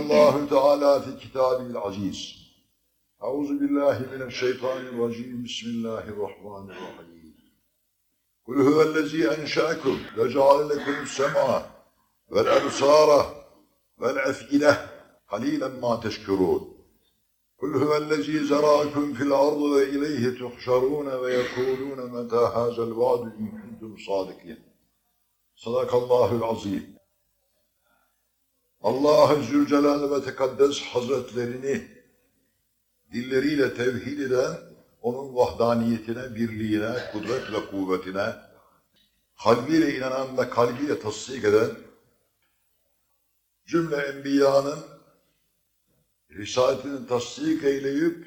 الله تعالى في كتابه العزيز. أعوذ بالله من الشيطان الرجيم. بسم الله الرحمن الرحيم. قل هو الذي أنشأكم وجعل لكم السمع والأبصار والأفئدة. قليلا ما تشكرون. قل هو الذي زرعكم في الأرض وإليه تحشرون ويقولون متى هذا الوعد إن كنتم صادقين. صدق الله العظيم. Allah-u Zülcelal ve Tekaddes Hazretlerini dilleriyle tevhid eden, onun vahdaniyetine, birliğine, kudret ve kuvvetine, kalbiyle inanan ve kalbiyle tasdik eden, cümle enbiyanın risaletini tasdik eyleyip,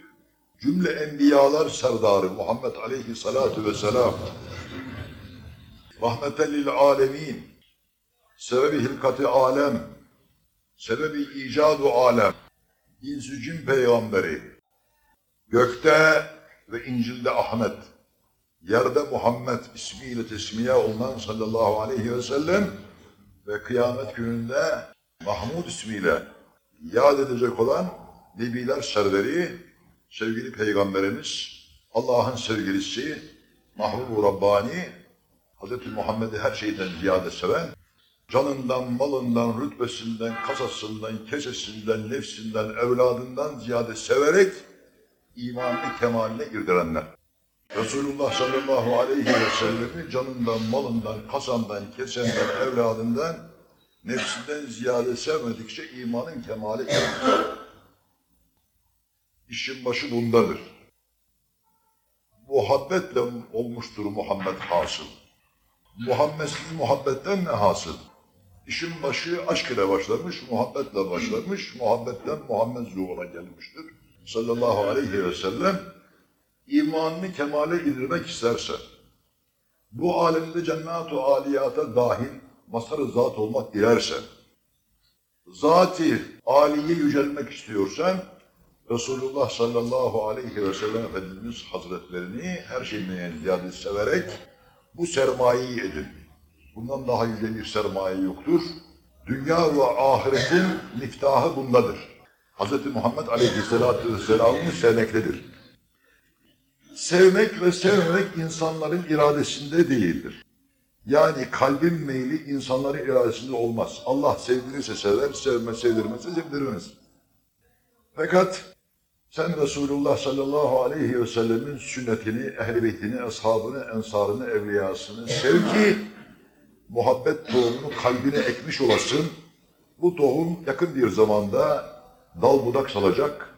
cümle enbiyalar serdarı Muhammed aleyhissalatu vesselam, rahmeten lil alemin, sebebi hilkati alem, sebebi icadu alem, insü cin peygamberi, gökte ve İncil'de Ahmet, yerde Muhammed ismiyle tesmiye olunan sallallahu aleyhi ve sellem ve kıyamet gününde Mahmud ismiyle yad edecek olan Nebiler serveri, sevgili Peygamberimiz, Allah'ın sevgilisi, Mahbub-u Rabbani, Hz. Muhammed'i her şeyden ziyade seven, canından, malından, rütbesinden, kasasından, kesesinden, nefsinden, evladından ziyade severek imanını kemaline irdirenler. Resulullah sallallahu aleyhi ve sellem'i canından, malından, kasandan, kesenden, evladından, nefsinden ziyade sevmedikçe imanın kemali gelmez. İşin başı bundadır. Muhabbetle olmuştur Muhammed hasıl. Muhammed'in muhabbetten ne hasıl? İşin başı aşk ile başlamış, muhabbetle başlamış, muhabbetten Muhammed zuhura gelmiştir. Sallallahu aleyhi ve sellem imanını kemale indirmek isterse, bu alemde cennet-u aliyata dahil mazhar zat olmak dilerse, zati aliye yücelmek istiyorsan, Resulullah sallallahu aleyhi ve sellem Efendimiz Hazretlerini her şeyden ziyade severek bu sermayeyi edin. Bundan daha yüce bir sermaye yoktur. Dünya ve ahiretin miftahı bundadır. Hz. Muhammed Aleyhisselatü Vesselam'ı sevmektedir. Sevmek ve sevmemek insanların iradesinde değildir. Yani kalbin meyli insanların iradesinde olmaz. Allah sevdirirse sever, sevme sevdirmezse sevdirmez. Fakat sen Resulullah sallallahu aleyhi ve sellemin sünnetini, ehl-i beytini, ashabını, ensarını, evliyasını sev ki muhabbet tohumunu kalbine ekmiş olasın. Bu tohum yakın bir zamanda dal budak salacak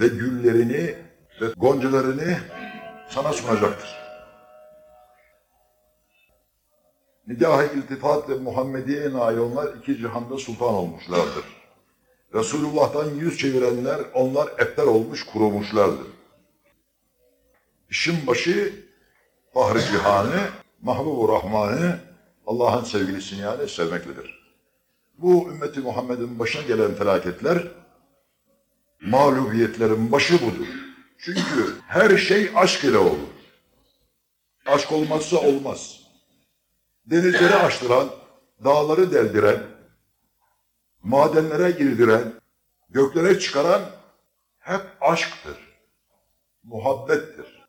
ve güllerini ve goncalarını sana sunacaktır. Nigah-ı iltifat ve Muhammediye nail iki cihanda sultan olmuşlardır. Resulullah'tan yüz çevirenler onlar epter olmuş kurumuşlardır. İşin başı Fahri Cihan'ı, Mahbub-u Rahman'ı, Allah'ın sevgilisini yani sevmektedir. Bu ümmeti Muhammed'in başına gelen felaketler, mağlubiyetlerin başı budur. Çünkü her şey aşk ile olur. Aşk olmazsa olmaz. Denizleri açtıran, dağları deldiren, madenlere girdiren, göklere çıkaran hep aşktır. Muhabbettir.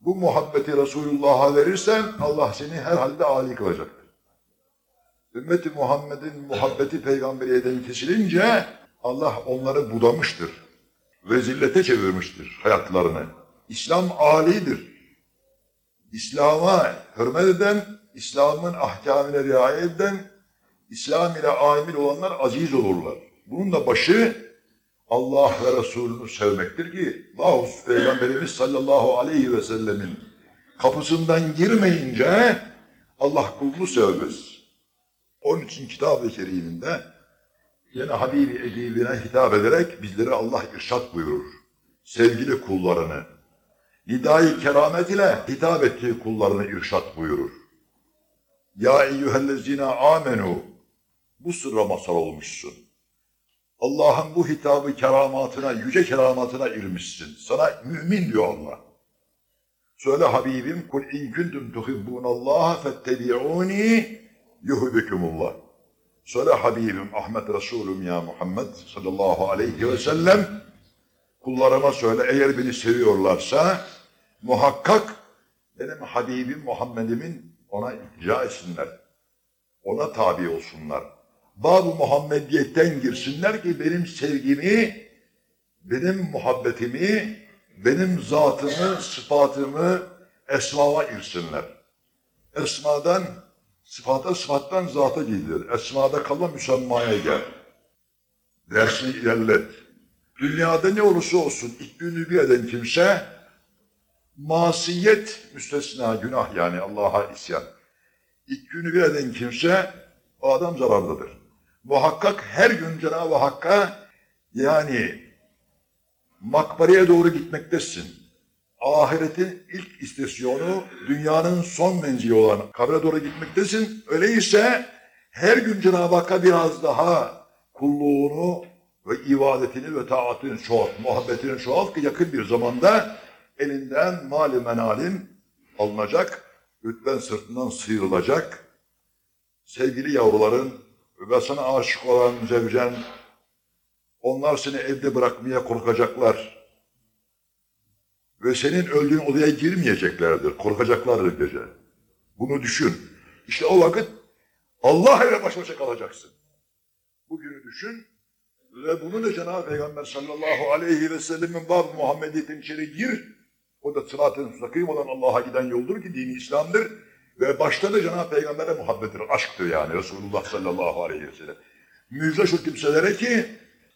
Bu muhabbeti Resulullah'a verirsen Allah seni herhalde âli kılacaktır. Ümmeti Muhammed'in muhabbeti peygamberiyeden kesilince Allah onları budamıştır. Ve zillete çevirmiştir hayatlarını. İslam âlidir. İslam'a hürmet eden, İslam'ın ahkamine riayet eden, İslam ile amil olanlar aziz olurlar. Bunun da başı Allah ve Resulünü sevmektir ki Mahus Peygamberimiz sallallahu aleyhi ve sellemin kapısından girmeyince Allah kulunu sevmez. Onun için kitab-ı keriminde yine Habibi edibine hitap ederek bizlere Allah irşat buyurur. Sevgili kullarını, nidai keramet ile hitap ettiği kullarını irşat buyurur. Ya eyyühellezine amenu bu sırra mazhar olmuşsun. Allah'ın bu hitabı keramatına, yüce keramatına irmişsin. Sana mümin diyor Allah. Söyle Habibim, kul in kuntum tuhibbunallaha fettebi'uni yuhibbukumullah. Söyle Habibim Ahmet Resulüm ya Muhammed sallallahu aleyhi ve sellem kullarıma söyle eğer beni seviyorlarsa muhakkak benim Habibim Muhammed'imin ona iltica etsinler. Ona tabi olsunlar. Bab-ı Muhammediyetten girsinler ki benim sevgimi, benim muhabbetimi, benim zatımı, sıfatımı esmama irsinler. Esmadan, sıfata, sıfattan zata gelir. Esmada kalan müsemmaya gel. Dersini ilerlet. Dünyada ne olursa olsun ikbünü bir eden kimse masiyet müstesna günah yani Allah'a isyan. İkbünü bir eden kimse o adam zararlıdır. Muhakkak her gün Cenab-ı Hakk'a yani makbareye doğru gitmektesin. Ahiretin ilk istasyonu dünyanın son menzili olan kabre doğru gitmektesin. Öyleyse her gün Cenab-ı Hakk'a biraz daha kulluğunu ve ibadetini ve taatını çoğalt, muhabbetini çoğalt ki yakın bir zamanda elinden mali menalin alınacak, rütben sırtından sıyrılacak, sevgili yavruların ve sana aşık olan zevcen, onlar seni evde bırakmaya korkacaklar. Ve senin öldüğün odaya girmeyeceklerdir, korkacaklardır gece. Bunu düşün. İşte o vakit Allah ile baş başa kalacaksın. Bugünü düşün ve bunu da Cenab-ı Peygamber sallallahu aleyhi ve sellemin bab Muhammediyetin içeri gir. O da sırat-ı müstakim olan Allah'a giden yoldur ki dini İslam'dır. Ve başta da Cenab-ı Peygamber'e muhabbettir, aşktır yani Resulullah sallallahu aleyhi ve sellem. Müjde şu kimselere ki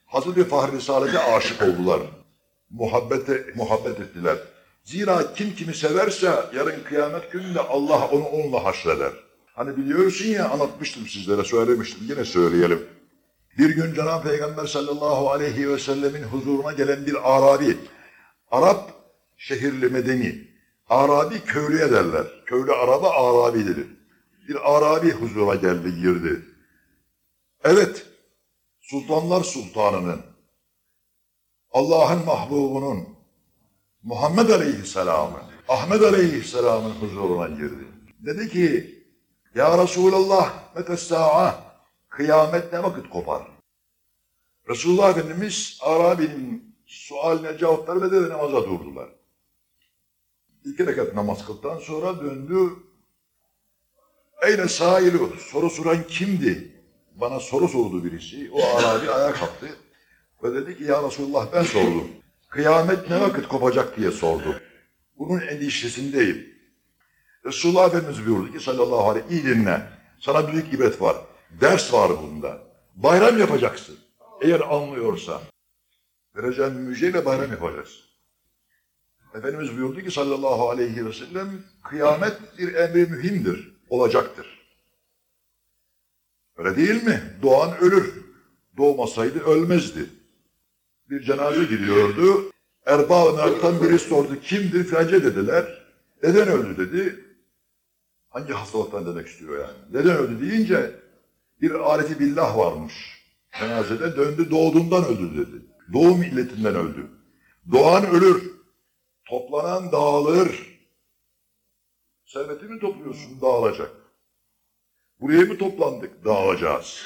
Hazreti Fahri Risalet'e aşık oldular. Muhabbete, muhabbet ettiler. Zira kim kimi severse yarın kıyamet gününde Allah onu onunla haşreder. Hani biliyorsun ya anlatmıştım sizlere söylemiştim yine söyleyelim. Bir gün Cenab-ı Peygamber sallallahu aleyhi ve sellemin huzuruna gelen bir Arabi, Arap şehirli medeni, Arabi köylüye derler. Köylü araba Arabidir. Bir Arabi huzura geldi girdi. Evet, Sultanlar Sultanı'nın, Allah'ın mahbubunun, Muhammed Aleyhisselam'ın, Ahmet Aleyhisselam'ın huzuruna girdi. Dedi ki, Ya Resulallah, metessa'a, kıyamet ne vakit kopar? Resulullah Efendimiz Arabi'nin sualine cevapları ve de namaza durdular. İki rekat namaz kıldıktan sonra döndü. Eyne sailu, soru soran kimdi? Bana soru sordu birisi. O Arabi ayağa kalktı. Ve dedi ki ya Resulullah ben sordum. Kıyamet ne vakit kopacak diye sordu. Bunun endişesindeyim. Resulullah Efendimiz buyurdu ki sallallahu aleyhi iyi dinle. Sana büyük ibret var. Ders var bunda. Bayram yapacaksın. Eğer anlıyorsan. Vereceğim müjdeyle bayram yapacaksın. Efendimiz buyurdu ki sallallahu aleyhi ve sellem kıyamet bir emri mühimdir, olacaktır. Öyle değil mi? Doğan ölür. Doğmasaydı ölmezdi. Bir cenaze gidiyordu. Mert'tan biri sordu. Kimdir filanca dediler. Neden öldü dedi. Hangi hastalıktan demek istiyor yani. Neden öldü deyince bir aleti billah varmış. Cenazede döndü doğduğundan öldü dedi. Doğum illetinden öldü. Doğan ölür. Toplanan dağılır. Serveti mi topluyorsun? Dağılacak. Buraya mı toplandık? Dağılacağız.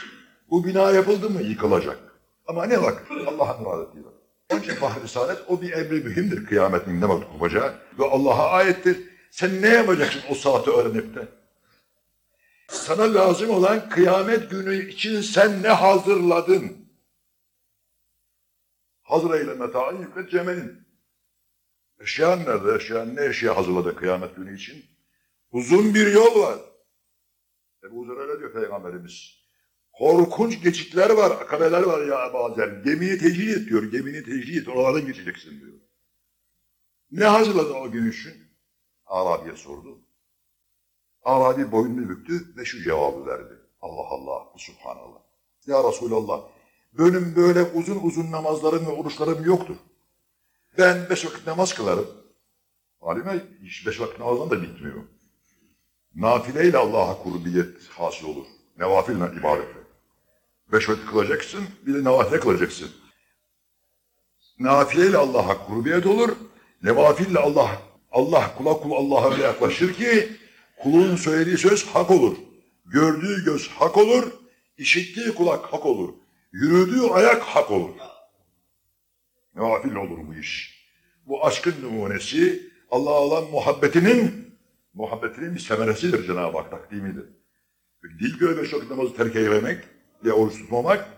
Bu bina yapıldı mı? Yıkılacak. Ama ne vakit? Allah'ın muradetiyle. Onun için Fahri Saadet o bir emri mühimdir kıyametin ne vakit kopacağı ve Allah'a ayettir. Sen ne yapacaksın o saati öğrenip de? Sana lazım olan kıyamet günü için sen ne hazırladın? Hazır eyle meta'ın yüklet cemelin. Eşyan nerede? Eşyan ne eşya hazırladı kıyamet günü için? Uzun bir yol var. Ebu Zer öyle diyor Peygamberimiz. Korkunç geçitler var, akabeler var ya bazen. Gemiyi tecrid et diyor, gemini tecrid et, oralardan geçeceksin diyor. Ne hazırladın o gün için? Arabi'ye sordu. Arabi boynunu büktü ve şu cevabı verdi. Allah Allah, Subhanallah. Ya Resulallah, benim böyle uzun uzun namazlarım ve oruçlarım yoktur. Ben beş vakit namaz kılarım. Halime hiç beş vakit namazdan da bitmiyor. Nafileyle Allah'a kurbiyet hasıl olur. Nevafille ibadetle. Beş vakit kılacaksın, bir de nafile kılacaksın. Nafileyle Allah'a kurbiyet olur. Nevafille Allah, Allah kula kul Allah'a öyle yaklaşır ki kulun söylediği söz hak olur. Gördüğü göz hak olur. işittiği kulak hak olur. Yürüdüğü ayak hak olur. Nafil olur bu iş. Bu aşkın numunesi Allah'a olan muhabbetinin muhabbetinin bir semeresidir Cenab-ı Hak takdimidir. Ki öyle beş vakit namazı terk eylemek ya oruç tutmamak.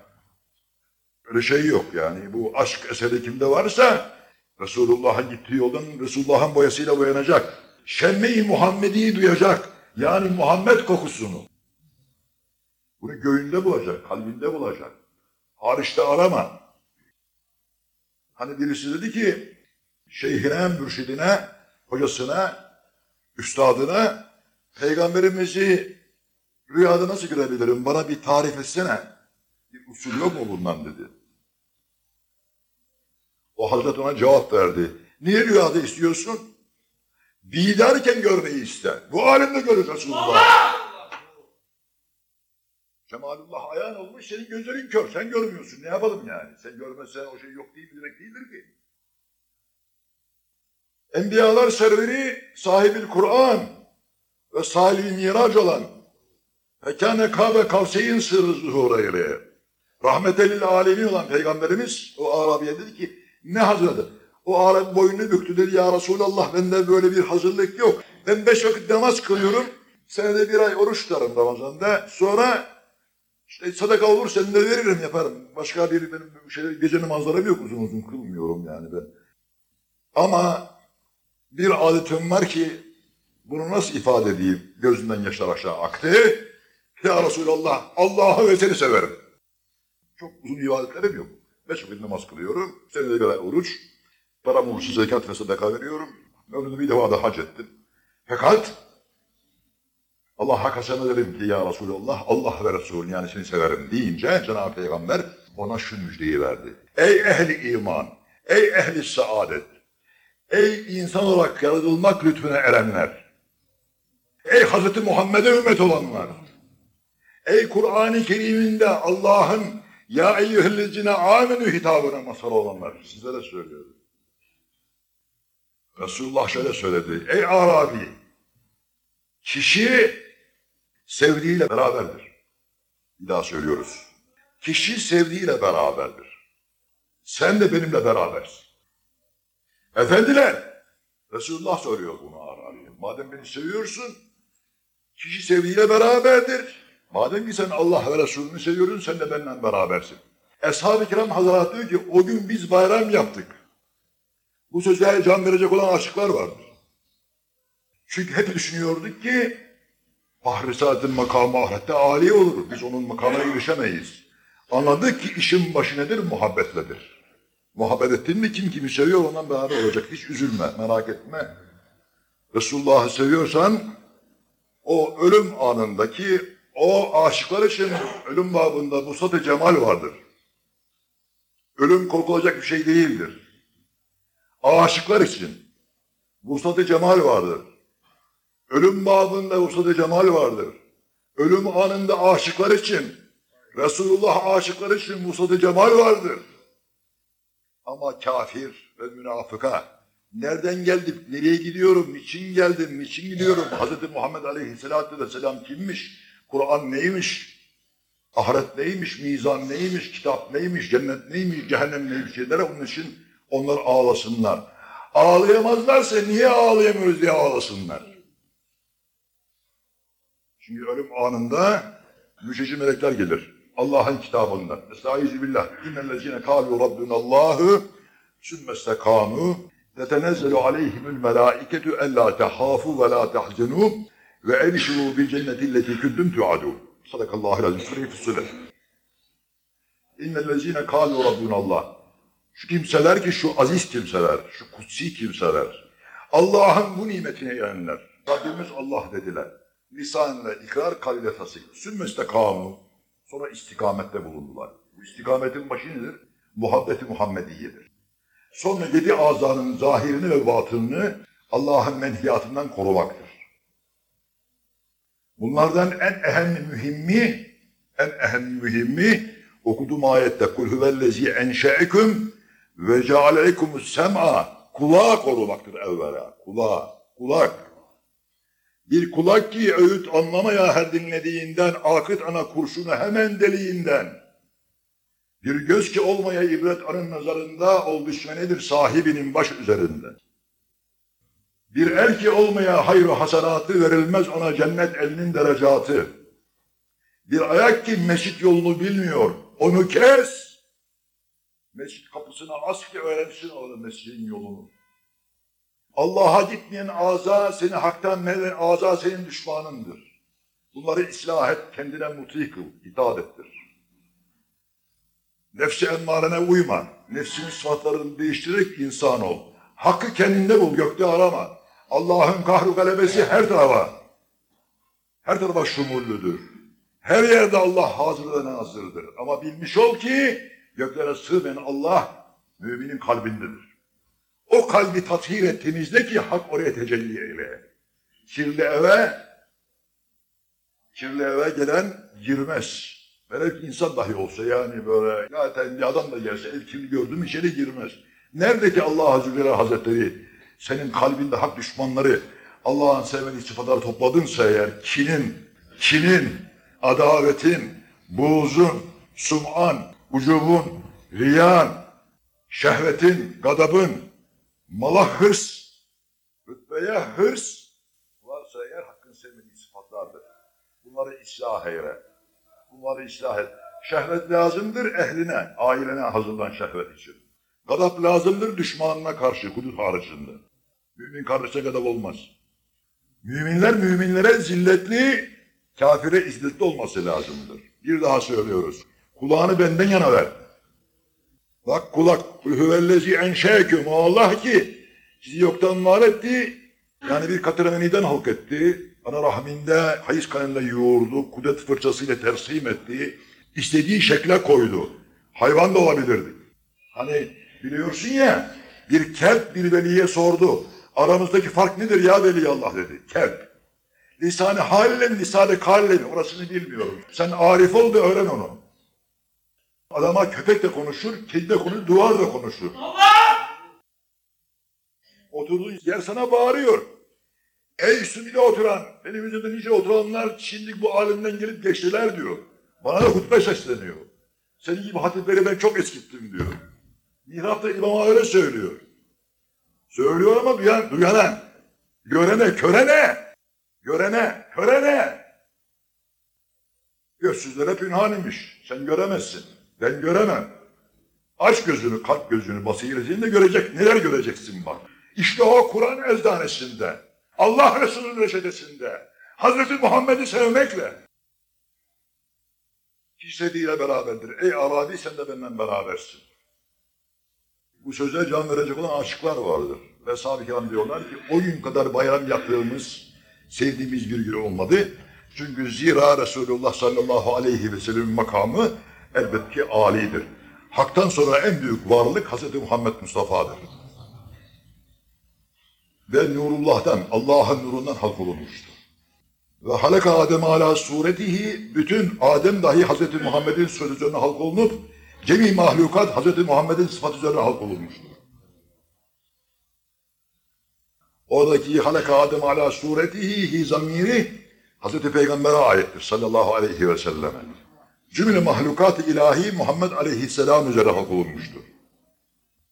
Öyle şey yok yani. Bu aşk eseri kimde varsa Resulullah'ın gittiği yoldan Resulullah'ın boyasıyla boyanacak. Şemme-i Muhammedi'yi duyacak. Yani Muhammed kokusunu. Bunu göğünde bulacak, kalbinde bulacak. Hariçte arama. Hani birisi dedi ki, şeyhine, mürşidine, hocasına, üstadına, peygamberimizi rüyada nasıl görebilirim, bana bir tarif etsene. Bir usul yok mu bundan dedi. O Hazret ona cevap verdi. Niye rüyada istiyorsun? Bidarken görmeyi iste. Bu alemde görür Resulullah. Cemalullah ayağın olmuş, senin gözlerin kör. Sen görmüyorsun. Ne yapalım yani? Sen görmezsen o şey yok değil demek değildir ki. Enbiyalar serveri sahibi Kur'an ve salih mirac olan Fekâne kâbe kavseyin sırrı zuhureyri. Rahmetelil alemin olan Peygamberimiz o Arabiye dedi ki ne hazırladı? O Arabi boynunu büktü dedi ya Resulallah bende böyle bir hazırlık yok. Ben beş vakit namaz kılıyorum. Senede bir ay oruç tutarım Ramazan'da. Sonra işte sadaka olur sen de veririm yaparım. Başka bir benim şey, gece namazlarım yok uzun uzun kılmıyorum yani ben. Ama bir adetim var ki bunu nasıl ifade edeyim? Gözünden yaşlar aşağı aktı. Ya Resulallah Allah'ı ve seni severim. Çok uzun ibadetlerim yok. Beş vakit namaz kılıyorum. Senede ay oruç. Param olursa zekat ve sadaka veriyorum. Ömrümde bir defa da hac ettim. Fakat Allah hakasına dedim ki ya Resulallah Allah ve Resul yani seni severim deyince Cenab-ı Peygamber ona şu müjdeyi verdi. Ey ehli iman, ey ehli saadet, ey insan olarak yaratılmak lütfüne erenler, ey Hz. Muhammed'e ümmet olanlar, ey Kur'an-ı Kerim'inde Allah'ın ya eyyühellezine amenü hitabına masal olanlar sizlere söylüyorum. Resulullah şöyle söyledi. Ey Arabi, kişi sevdiğiyle beraberdir. Bir daha söylüyoruz. Kişi sevdiğiyle beraberdir. Sen de benimle berabersin. Efendiler, Resulullah soruyor bunu Arabi'ye. Madem beni seviyorsun, kişi sevdiğiyle beraberdir. Madem ki sen Allah ve Resulünü seviyorsun, sen de benimle berabersin. Eshab-ı kiram Hazretleri diyor ki, o gün biz bayram yaptık. Bu söze can verecek olan aşıklar vardır. Çünkü hep düşünüyorduk ki Fahri Saadet'in makamı ahirette âli olur. Biz onun makamına erişemeyiz. Anladık ki işin başı nedir? Muhabbetledir. Muhabbet ettin mi kim kimi seviyor ondan beraber olacak. Hiç üzülme, merak etme. Resulullah'ı seviyorsan o ölüm anındaki o aşıklar için ölüm babında musat cemal vardır. Ölüm korkulacak bir şey değildir. Aşıklar için vuslat cemal vardır. Ölüm babında vuslat cemal vardır. Ölüm anında aşıklar için, Resulullah aşıklar için vuslat cemal vardır. Ama kafir ve münafıka, nereden geldik, nereye gidiyorum, niçin geldim, niçin gidiyorum, Hz. Muhammed Aleyhisselatü Vesselam kimmiş, Kur'an neymiş, ahiret neymiş, mizan neymiş, kitap neymiş, cennet neymiş, cehennem neymiş şeylere onun için onlar ağlasınlar. Ağlayamazlarsa niye ağlayamıyoruz diye ağlasınlar. Çünkü ölüm anında müjdeci melekler gelir. Allah'ın kitabından. Estaizu billah. İnnellezine kâlu rabbunallâhu sümmestekâmû tetenezzelu aleyhimül melâiketu ellâ tehâfu ve lâ tehzenû ve ebşirû bil cennetilleti kündüm tu'adû. Sadakallahu lazim. Sure-i Fussilet. İnnellezine kâlu rabbunallah. Şu kimseler ki şu aziz kimseler, şu kutsi kimseler, Allah'ın bu nimetine yenenler. Rabbimiz Allah dediler. Lisanla ikrar, kalbe tasdik. Sümmestekamu. Sonra istikamette bulundular. Bu istikametin başı nedir? Muhabbeti Muhammediye'dir. Sonra yedi azanın zahirini ve batınını Allah'ın menhiyatından korumaktır. Bunlardan en ehem mühimmi, en ehem mühimmi okuduğum ayette kul huvellezi enşe'eküm ve cealekumus sem'a kulağı korumaktır evvela. Kulağı, kulak. Bir kulak ki öğüt anlamaya her dinlediğinden, akıt ana kurşunu hemen deliğinden. Bir göz ki olmaya ibret anın nazarında, ol düşmenidir sahibinin baş üzerinde. Bir el ki olmaya hayru hasenatı verilmez ona cennet elinin derecatı. Bir ayak ki mescit yolunu bilmiyor, onu kes. Mescit kapısına as ki öğrensin orada mescidin yolunu. Allah'a gitmeyen ağza seni haktan meylen ağza senin düşmanındır. Bunları ıslah et, kendine muti kıl, itaat ettir. Nefsi emmarene uyma. Nefsinin sıfatlarını değiştirerek insan ol. Hakkı kendinde bul, gökte arama. Allah'ın kahru galebesi her tarafa. Her tarafa şumullüdür. Her yerde Allah hazır ve nazırdır. Ama bilmiş ol ki göklere sığmayan Allah müminin kalbindedir. O kalbi tathir et, ki hak oraya tecelli eyle. Kirli eve, kirli eve gelen girmez. Velev ki insan dahi olsa yani böyle zaten bir adam da gelse el kirli gördüm içeri girmez. Nerede ki Allah Azze Hazretleri senin kalbinde hak düşmanları Allah'ın sevmediği sıfatları topladınsa eğer kinin, kinin, adavetin, buğzun, sum'an, ucubun, riyan, şehvetin, gadabın, mala hırs, rütbeye hırs varsa eğer hakkın sevmediği sıfatlardır. Bunları ıslah eyle. Bunları ıslah et. Şehvet lazımdır ehline, ailene hazırlan şehvet için. Gadap lazımdır düşmanına karşı, hudut haricinde. Mümin kardeşe gadap olmaz. Müminler müminlere zilletli, kafire izzetli olması lazımdır. Bir daha söylüyoruz. Kulağını benden yana ver. Bak kulak, hüvellezi enşeküm. O Allah ki sizi yoktan var etti. Yani bir katıremeniden halk etti. Ana rahminde, hayız kanında yoğurdu. Kudret fırçasıyla tersim etti. istediği şekle koydu. Hayvan da olabilirdi. Hani biliyorsun ya, bir kelp bir veliye sordu. Aramızdaki fark nedir ya veli Allah dedi. Kelp. Lisanı haliyle mi, lisanı kaliyle mi? Orasını bilmiyorum. Sen arif ol da öğren onu. Adama köpek de konuşur, kedi de konuşur, duvar da konuşur. Oturduğun yer sana bağırıyor. Ey sünniyle oturan, benim üzerinde nice oturanlar şimdi bu alemden gelip geçtiler diyor. Bana da hutbe sesleniyor. Senin gibi hatipleri ben çok eskittim diyor. Mihrapta imama öyle söylüyor. Söylüyor ama duyan, duyana, görene, körene, görene, körene. Gözsüzlere pünhan imiş. Sen göremezsin. Ben göremem. Aç gözünü, kalp gözünü, basiretini de görecek. Neler göreceksin bak. İşte o Kur'an ezdanesinde, Allah Resulü'nün reçetesinde, Hazreti Muhammed'i sevmekle. İstediğiyle beraberdir. Ey Arabi sen de benden berabersin. Bu söze can verecek olan aşıklar vardır. Ve kiram diyorlar ki o gün kadar bayram yaptığımız, sevdiğimiz bir gün olmadı. Çünkü zira Resulullah sallallahu aleyhi ve sellem'in makamı elbette ki âlidir. Hak'tan sonra en büyük varlık Hz. Muhammed Mustafa'dır. Ve nurullah'tan, Allah'ın nurundan halk olunmuştur. Ve halaka Adem ala suretihi, bütün Adem dahi Hz. Muhammed'in sözü üzerine halk olunup, cemi mahlukat Hz. Muhammed'in sıfatı üzerine halk olunmuştur. Oradaki halaka Adem ala suretihi hi zamiri Hazreti Peygamber'e aittir sallallahu aleyhi ve selleme. Cümle mahlukat-ı ilahi Muhammed aleyhisselam üzere halk olunmuştur.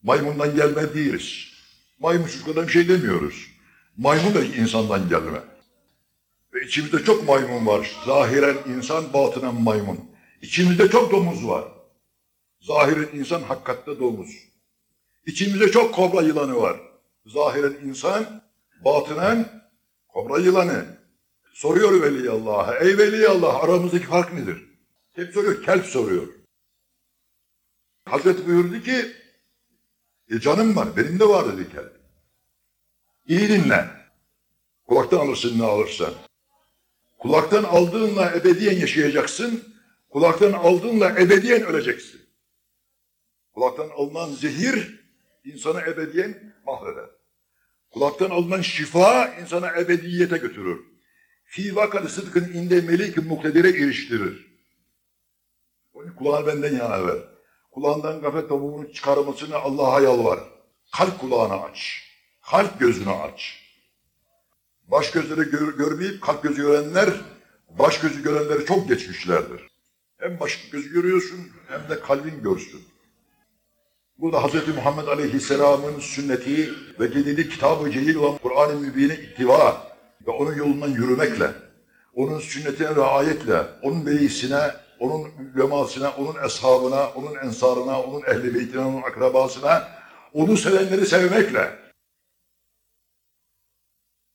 Maymundan gelme değiliz. Maymun çocuklardan bir şey demiyoruz. Maymun da insandan gelme. Ve içimizde çok maymun var. Zahiren insan, batınen maymun. İçimizde çok domuz var. Zahiren insan, hakikatte domuz. İçimizde çok kobra yılanı var. Zahiren insan, batınen kobra yılanı. Soruyor Veli Allah'a, ey Veli Allah aramızdaki fark nedir? Kim soruyor? Kelp soruyor. Hazreti buyurdu ki, e canım var, benim de var dedi kelp. İyi dinle. Kulaktan alırsın ne alırsan. Kulaktan aldığınla ebediyen yaşayacaksın. Kulaktan aldığınla ebediyen öleceksin. Kulaktan alınan zehir insanı ebediyen mahveder. Kulaktan alınan şifa insana ebediyete götürür. Fi vakad sıdkın inde melik muktedire eriştirir. Onun kulağını benden yana ver. Kulağından gaflet tavuğunu çıkarmasını Allah'a yalvar. Kalp kulağını aç. Kalp gözünü aç. Baş gözleri gör, görmeyip kalp gözü görenler, baş gözü görenleri çok geçmişlerdir. Hem baş gözü görüyorsun hem de kalbin görsün. Bu da Hz. Muhammed Aleyhisselam'ın sünneti ve gelili kitabı celil olan Kur'an-ı Mübin'e ittiva ve onun yolundan yürümekle, onun sünnetine riayetle, onun beyisine, onun ülemasına, onun eshabına, onun ensarına, onun ehli beytine, onun akrabasına, onu sevenleri sevmekle.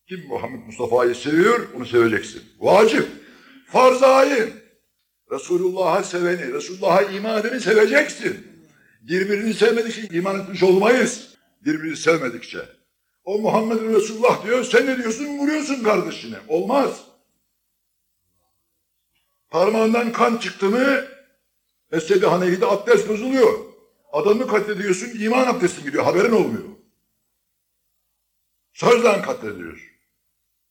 Kim Muhammed Mustafa'yı seviyor, onu seveceksin. Vacip, farz-ı ayın. Resulullah'a seveni, Resulullah'a iman edeni seveceksin. Birbirini sevmedikçe iman etmiş olmayız. Birbirini sevmedikçe. O Muhammed Resulullah diyor, sen ne diyorsun? Vuruyorsun kardeşine. Olmaz. Parmağından kan çıktı mı, Mezhebi Hanefi'de abdest bozuluyor. Adamı katlediyorsun, iman abdestin gidiyor, haberin olmuyor. Sözden katlediyorsun.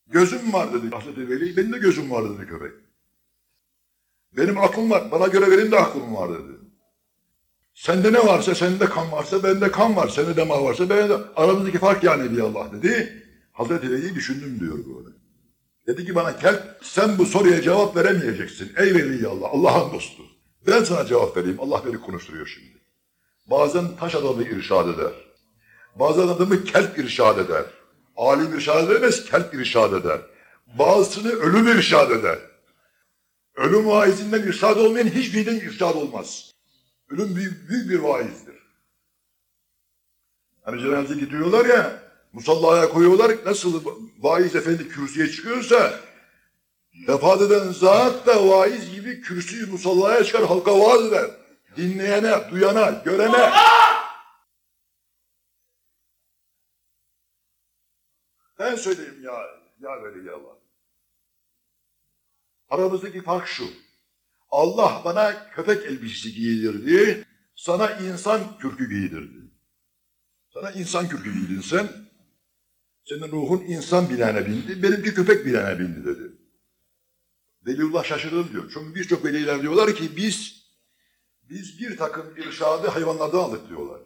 Gözüm var dedi Hazreti Veli, benim de gözüm var dedi köpek. Benim aklım var, bana göre benim de aklım var dedi. Sende ne varsa, sende kan varsa, bende kan var. Sende damar varsa, bende de. Aramızdaki fark yani diye Allah dedi. Hazreti Veli düşündüm diyor böyle. Dedi ki bana kelp, sen bu soruya cevap veremeyeceksin. Ey Veli Allah, Allah'ın dostu. Ben sana cevap vereyim. Allah beni konuşturuyor şimdi. Bazen taş adamı irşad eder. Bazen adamı kelp irşad eder. Alim irşad edemez, kelp irşad eder. Bazısını ölüm irşad eder. Ölüm vaizinden irşad olmayan hiçbirinden irşad olmaz. Ölüm büyük, büyük bir vaizdir. Hani cenaze gidiyorlar ya, musallaya koyuyorlar, nasıl vaiz efendi kürsüye çıkıyorsa, vefat eden zat da vaiz gibi kürsüyü musallaya çıkar, halka vaaz eder. Dinleyene, duyana, görene. Ben söyleyeyim ya, ya veli Allah. Aramızdaki fark şu. Allah bana köpek elbisesi giydirdi, sana insan kürkü giydirdi. Sana insan kürkü giydin sen, senin ruhun insan bileğine bindi, benimki köpek bileğine bindi dedi. Veliullah şaşırır diyor. Çünkü birçok veliler diyorlar ki biz, biz bir takım irşadı hayvanlardan aldık diyorlar.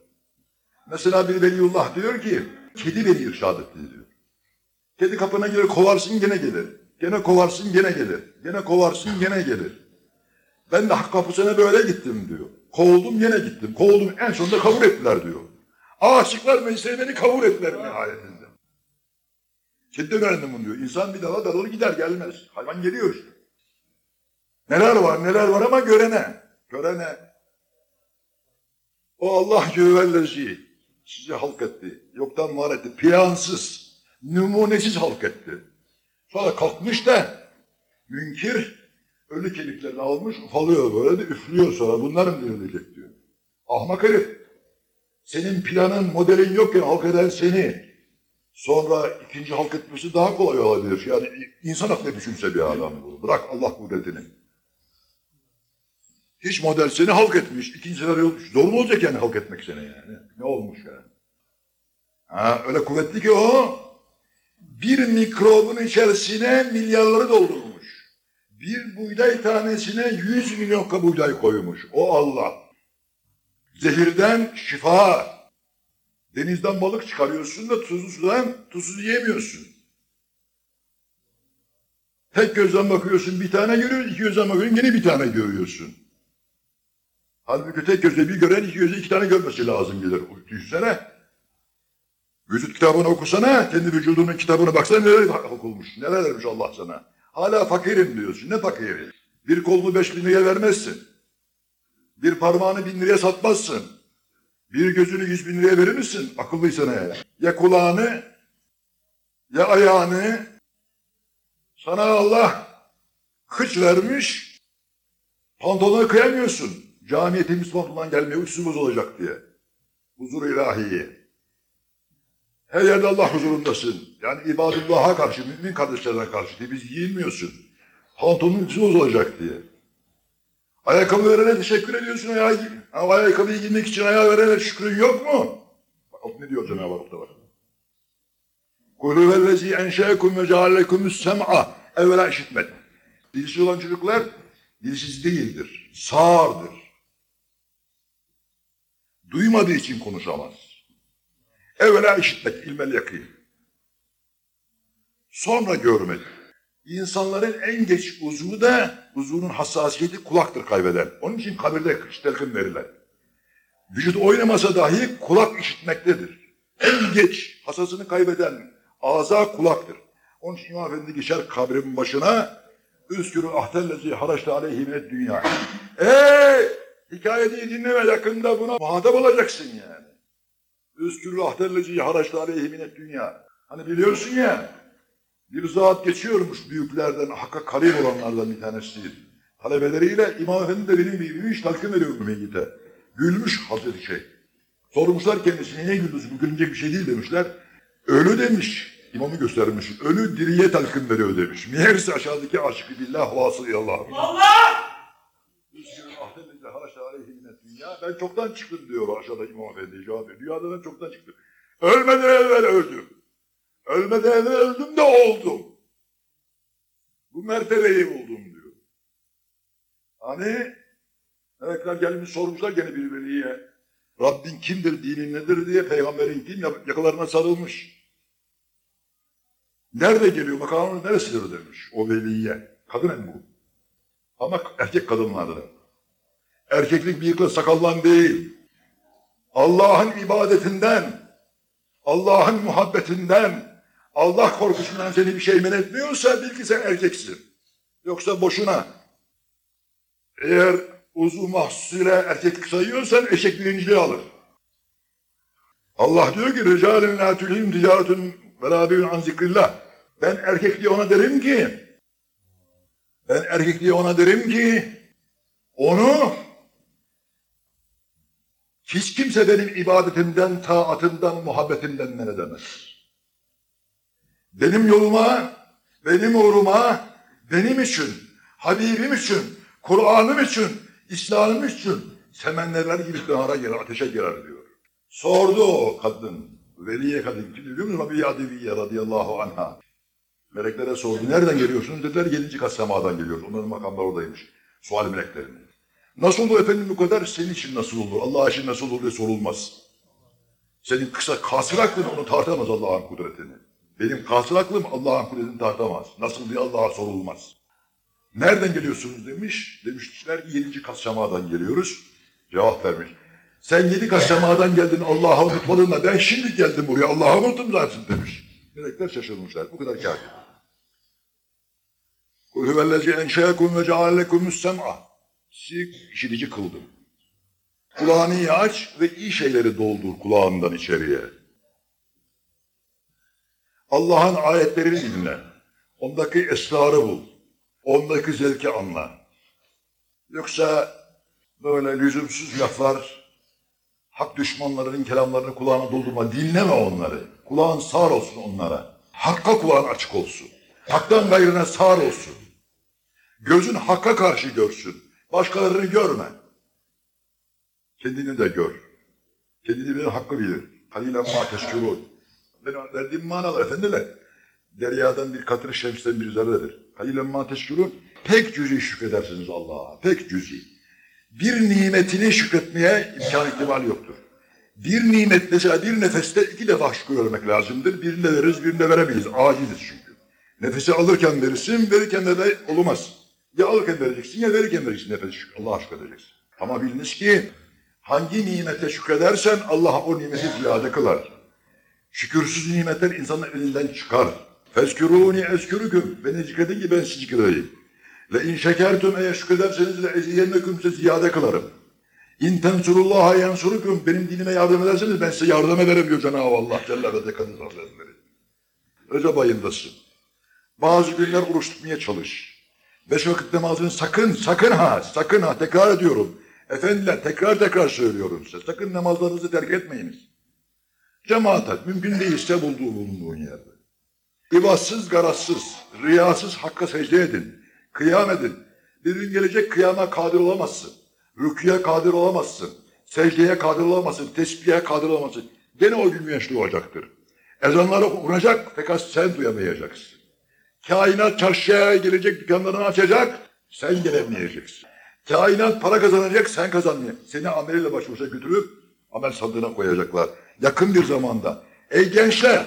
Mesela bir veliullah diyor ki, kedi beni irşad etti diyor. Kedi kapına gelir kovarsın gene gelir. Gene kovarsın gene gelir. Gene kovarsın gene gelir. Ben de hak kapısına böyle gittim diyor. Kovuldum yine gittim. Kovuldum en sonunda kabul ettiler diyor. Aşıklar meclise beni kabul ettiler nihayetinde. Kediden öğrendim bunu diyor. İnsan bir dala dalır gider gelmez. Hayvan geliyor işte. Neler var neler var ama görene. Görene. O Allah cüvellezi sizi halk etti. Yoktan var etti. Plansız, numunesiz halk etti. Sonra kalkmış da münkir ölü kemiklerini almış ufalıyor böyle de üflüyor sonra bunlar mı dirilecek diyor. Ahmak herif. Senin planın, modelin yokken halk eden seni. Sonra ikinci halk etmesi daha kolay olabilir. Yani insan aklına düşünse bir adam bu. Bırak Allah kudretini. Hiç model seni halk etmiş. İkinci sefer yok. Zor mu olacak yani halk etmek seni yani? Ne olmuş yani? Ha, öyle kuvvetli ki o bir mikrobun içerisine milyarları doldurmuş. Bir buğday tanesine yüz milyon buğday koymuş. O Allah. Zehirden şifa. Denizden balık çıkarıyorsun da tuzlu sudan tuzsuz yiyemiyorsun. Tek gözden bakıyorsun bir tane görüyorsun, iki gözden bakıyorsun yine bir tane görüyorsun. Halbuki tek gözle bir gören iki gözle iki tane görmesi lazım gelir. Düşünsene. Vücut kitabını okusana, kendi vücudunun kitabına baksana neler okulmuş, neler vermiş Allah sana. Hala fakirim diyorsun. Ne fakiri? Bir kolunu beş bin liraya vermezsin. Bir parmağını bin liraya satmazsın. Bir gözünü yüz bin liraya verir misin? Akıllıysan eğer. Ya kulağını, ya ayağını sana Allah kıç vermiş, pantolonu kıyamıyorsun. Camiye temiz pantolon gelmiyor, üstümüz olacak diye. Huzur ilahiyi. Her yerde Allah huzurundasın. Yani ibadullah'a karşı, mümin kardeşlerine karşı diye biz giyinmiyorsun. Pantolonun üstü olacak diye. Ayakkabı verene teşekkür ediyorsun. Ayağı, ama ayakkabıyı giymek için ayağı verene şükrün yok mu? Bak ne diyor Cenab-ı Hak da var. Vellezi enşeekum ve ceallekumus sem'a. Evvela işitmek. Dilsiz olan çocuklar dilsiz değildir. Sağırdır. Duymadığı için konuşamaz. Evvela işitmek, ilmel yakın. Sonra görmedi. İnsanların en geç uzvu da uzvunun hassasiyeti kulaktır kaybeden. Onun için kabirde telkin verirler. Vücut oynamasa dahi kulak işitmektedir. En geç hassasını kaybeden ağza kulaktır. Onun için İmam Efendi geçer kabrin başına Üskürü ahtellezi haraçta aleyhi dünya. Eee hikayeyi dinleme yakında buna muhatap olacaksın yani. Üskürü ahtellezi haraçta aleyhi minet dünya. Hani biliyorsun ya bir zat geçiyormuş büyüklerden, hakka karib olanlardan bir tanesiydi. Talebeleriyle İmam Efendi de benim bildiğim iş talkın veriyordu meyyite. Gülmüş Hazreti Şeyh. Sormuşlar kendisine niye güldünüz bu gülünecek bir şey değil demişler. Ölü demiş. İmamı göstermiş. Ölü diriye talkın veriyor demiş. Meğerse aşağıdaki aşkı billah vasıl Allah. Allah! Ben çoktan çıktım diyor aşağıda İmam Efendi cevap veriyor. Dünyada ben çoktan çıktım. Ölmeden evvel öldüm. Ölmeden evvel öldüm de oldum. Bu mertebeyi buldum diyor. Hani melekler gelmiş sormuşlar gene bir veliye. Rabbin kimdir, dinin nedir diye peygamberin kim yakalarına sarılmış. Nerede geliyor, makamının neresidir demiş o veliye. Kadın hem bu. Ama erkek kadınlardı. Erkeklik bıyıkla sakallan değil. Allah'ın ibadetinden, Allah'ın muhabbetinden, Allah korkusundan seni bir şey men etmiyorsa bil ki sen erkeksin. Yoksa boşuna. Eğer uzun mahsusuyla erkeklik sayıyorsan eşek birinciliği alır. Allah diyor ki Ricalin la tülhim ticaretun ve la beyun an zikrillah. Ben erkekliği ona derim ki ben erkekliği ona derim ki onu hiç kimse benim ibadetimden, taatımdan, muhabbetimden men edemez. Benim yoluma, benim uğruma, benim için, Habibim için, Kur'an'ım için, İslam'ım için semenlerler gibi nara girer, ateşe girer diyor. Sordu o kadın, veliye kadın, kim biliyor musun? Rabbi Adiviye radıyallahu anha. Meleklere sordu, nereden geliyorsunuz? Dediler, yedinci kat semadan geliyoruz. Onların makamları oradaymış. Sual meleklerinin. Nasıl olur efendim bu kadar? Senin için nasıl olur? Allah için nasıl olur diye sorulmaz. Senin kısa kasır aklın onu tartamaz Allah'ın kudretini. Benim kasır aklım Allah'ın kudretini tartamaz. Nasıl diye Allah'a sorulmaz. Nereden geliyorsunuz demiş. Demişler ki yedinci kat semadan geliyoruz. Cevap vermiş. Sen yedi kat semadan geldin Allah'a unutmadın da ben şimdi geldim buraya Allah'a unuttum zaten demiş. Melekler şaşırmışlar. Bu kadar kâfi. Kul huvellezi enşeyekum ve ceallekumus sem'a. Sizi işitici kıldım. Kulağını aç ve iyi şeyleri doldur kulağından içeriye. Allah'ın ayetlerini dinle. Ondaki esrarı bul. Ondaki zevki anla. Yoksa böyle lüzumsuz laflar, hak düşmanlarının kelamlarını kulağına doldurma. Dinleme onları. Kulağın sağır olsun onlara. Hakka kulağın açık olsun. Haktan gayrına sağır olsun. Gözün hakka karşı görsün. Başkalarını görme. Kendini de gör. Kendini bilir, hakkı bilir. Halilen ma teşkürûn. Ben verdiğim manalar efendiler. Deryadan bir katır şemsten bir zerredir. Halilen ma teşkürûn. Pek cüzi şükredersiniz Allah'a. Pek cüzi. Bir nimetini şükretmeye imkan ihtimal yoktur. Bir nimet mesela bir nefeste iki defa şükür lazımdır. Birine veririz, birine veremeyiz. Aciziz çünkü. Nefesi alırken verirsin, verirken de, de olmaz. Ya alırken vereceksin ya verirken vereceksin nefes şükür. Allah'a şükredeceksin. Ama biliniz ki hangi nimete şükredersen Allah o nimeti ziyade kılar. Şükürsüz nimetler insanın elinden çıkar. Fezkürûni eskürüküm. Beni zikredin ki ben sizi zikredeyim. Ve in şekertüm eğer şükrederseniz de eziyenneküm size ziyade kılarım. İn tensurullaha yansuruküm. Benim dinime yardım ederseniz ben size yardım ederim diyor Cenab-ı Allah Celle ve Dekadız Hazretleri. Recep ayındasın. Bazı günler oruç tutmaya çalış. Beş vakit namazını sakın, sakın ha, sakın ha, tekrar ediyorum. Efendiler tekrar tekrar söylüyorum size. Sakın namazlarınızı terk etmeyiniz. Cemaat mümkün değilse bulduğu bulunduğun yerde. İbatsız, garazsız, riyasız hakka secde edin. Kıyam edin. Bir gün gelecek kıyama kadir olamazsın. Rüküye kadir olamazsın. Secdeye kadir olamazsın. Tesbihe kadir olamazsın. Gene o gün güneş doğacaktır. Ezanlar okunacak fakat sen duyamayacaksın. Kainat çarşıya gelecek dükkanlarını açacak, sen gelemeyeceksin. Kainat para kazanacak, sen kazanmayacaksın. Seni ameliyle baş başa götürüp amel sandığına koyacaklar. Yakın bir zamanda. Ey gençler,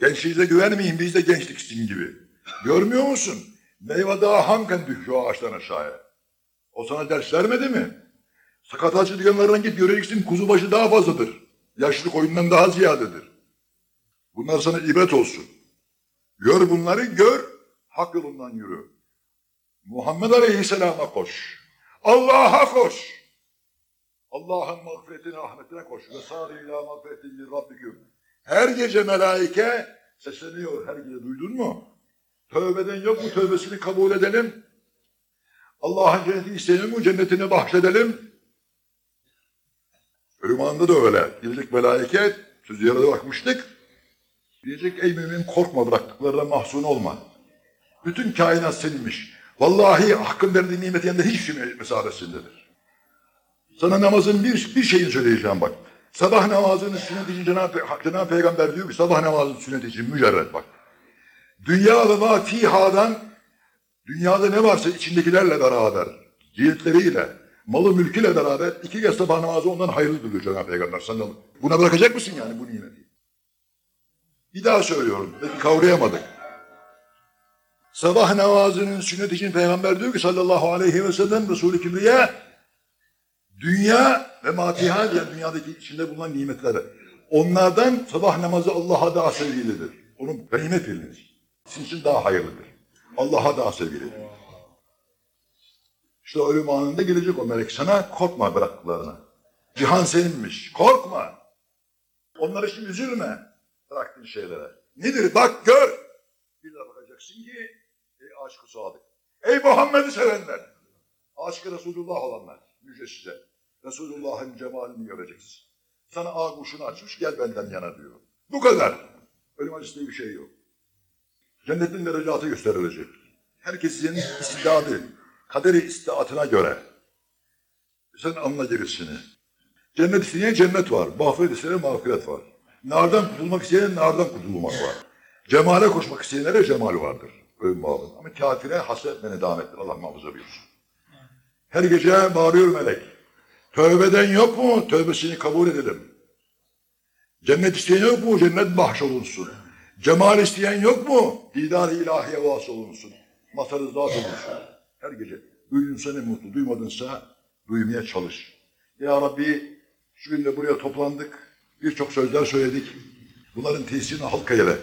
Gençliğinize güvenmeyin biz de gençlik sizin gibi. Görmüyor musun? Meyve daha hamken düşüyor ağaçtan aşağıya. O sana ders vermedi mi? Sakat ağaç dükkanlarından git göreceksin kuzubaşı daha fazladır. Yaşlı koyundan daha ziyadedir. Bunlar sana ibret olsun. Gör bunları gör, hak yolundan yürü. Muhammed Aleyhisselam'a koş. Allah'a koş. Allah'ın mağfiretine, rahmetine koş. Ve sâri ilâ mağfiretin rabbiküm. Her gece melaike sesleniyor. Her gece duydun mu? Tövbeden yok mu? Tövbesini kabul edelim. Allah'ın cenneti isteyelim mi? Cennetini bahşedelim. Ölüm anında da öyle. Melaike, sözü yarıda bakmıştık. Diyecek ey mümin korkma bıraktıklarına mahzun olma. Bütün kainat seninmiş. Vallahi hakkın verdiği nimet yanında hiçbir şey mesabesindedir. Sana namazın bir, bir şeyini söyleyeceğim bak. Sabah namazının sünneti için Cenab-ı, Cenab-ı Peygamber diyor ki sabah namazının sünneti için mücerred bak. Dünya ve fihadan dünyada ne varsa içindekilerle beraber, ciltleriyle, malı mülküyle beraber iki kez sabah namazı ondan hayırlıdır diyor Cenab-ı Peygamber sallallahu. Buna bırakacak mısın yani bu nimeti? Bir daha söylüyorum. Belki kavrayamadık. Sabah namazının sünnet için Peygamber diyor ki sallallahu aleyhi ve sellem Resulü Kibriye dünya ve matiha diye dünyadaki içinde bulunan nimetleri. Onlardan sabah namazı Allah'a daha sevgilidir. Onun ganimet bilinir. Sizin için daha hayırlıdır. Allah'a daha sevgilidir. İşte ölüm anında gelecek o melek sana korkma bıraktıklarına. Cihan seninmiş. Korkma. Onlara şimdi üzülme bıraktığın şeylere. Nedir? Bak gör. Bir de bakacaksın ki ey aşkı sadık. Ey Muhammed'i sevenler. Aşkı Resulullah olanlar. Müjde size. Resulullah'ın cemalini göreceksin. Sana ağuşunu açmış gel benden yana diyor. Bu kadar. Ölüm acısı bir şey yok. Cennetin derecatı gösterilecek. Herkesin istidadı, kaderi istidatına göre. Sen anla gerisini. Cennet isteyen cennet var. Mağfiret isteyen mağfiret var. Nardan kurtulmak isteyen nardan kurtulmak var. Cemale koşmak isteyenlere cemal vardır. Ölüm bağlı. Ama kafire hasret ve nedamettir. Allah muhafaza buyursun. Her gece bağırıyor melek. Tövbeden yok mu? Tövbesini kabul edelim. Cennet isteyen yok mu? Cennet bahşolunsun. Cemal isteyen yok mu? Didar-ı ilahiye vasıl olunsun. Mazhar-ı zat olunsun. Her gece. Duydunsa ne mutlu, duymadınsa duymaya çalış. Ya Rabbi şu gün de buraya toplandık. Birçok sözler söyledik. Bunların tesirini halk eyle.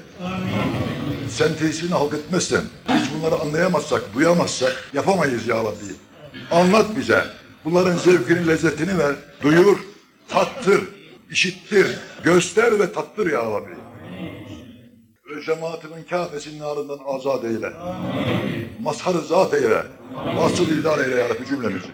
Sen tesirini halk etmezsen, biz bunları anlayamazsak, duyamazsak yapamayız ya Rabbi. Anlat bize. Bunların zevkini, lezzetini ver. Duyur, tattır, işittir, göster ve tattır ya Rabbi. Ve cemaatinin kafesinin ağrından azat eyle. Mazhar-ı zat eyle. Vasıl idare eyle ya Rabbi cümlemizi.